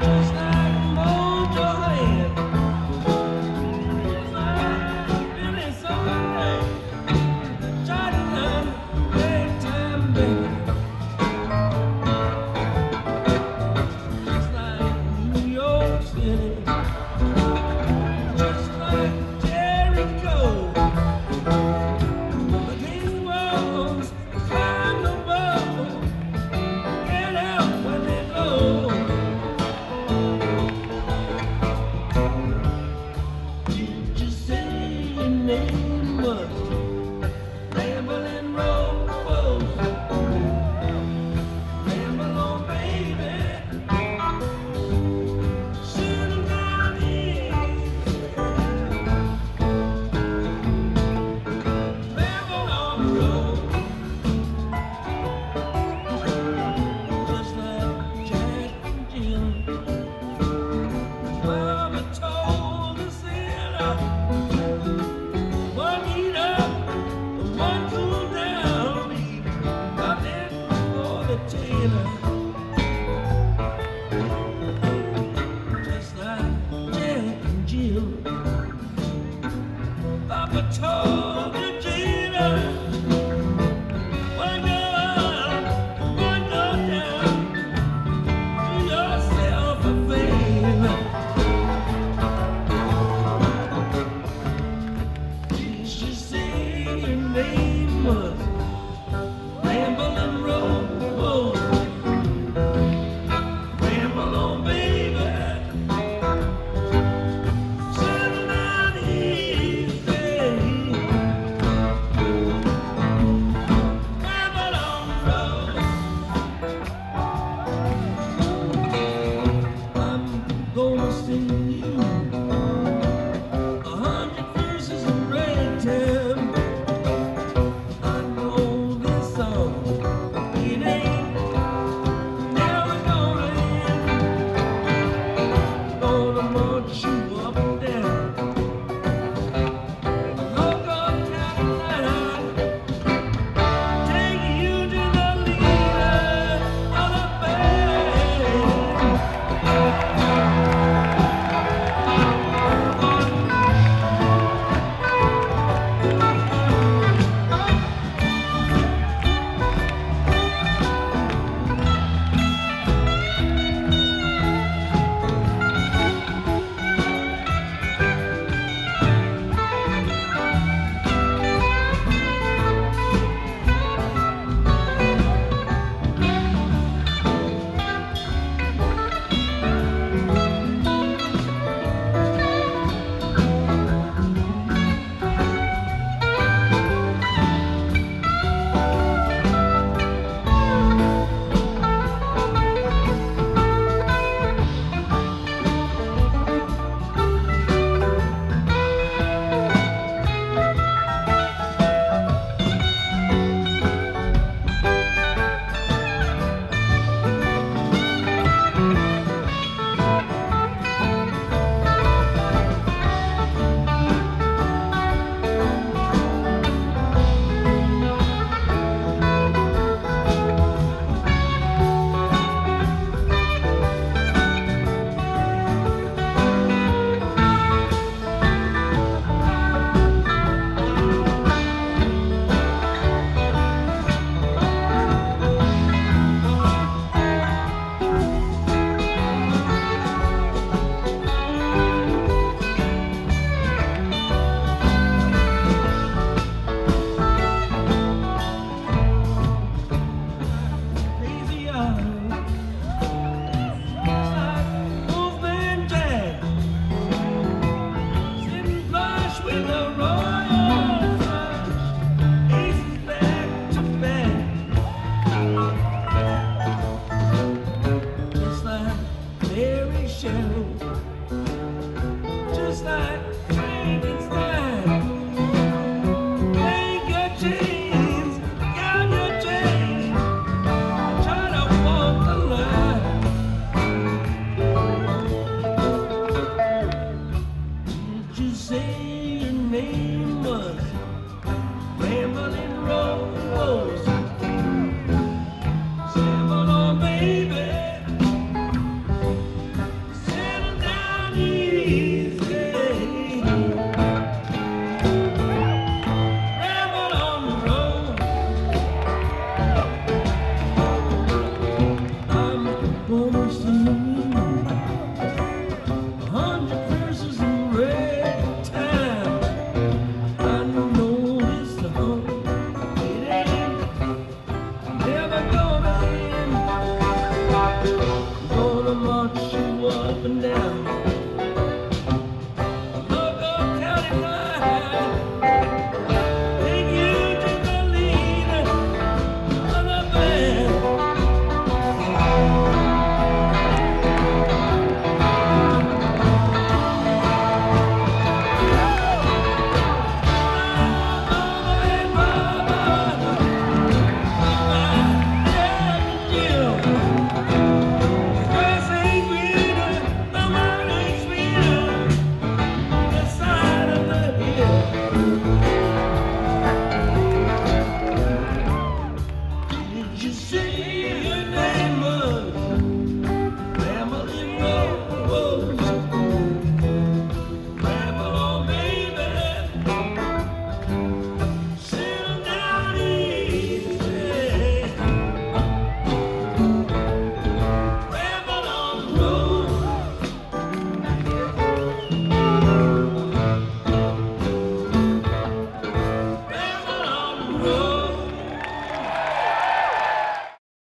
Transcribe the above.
Just Lord. goes.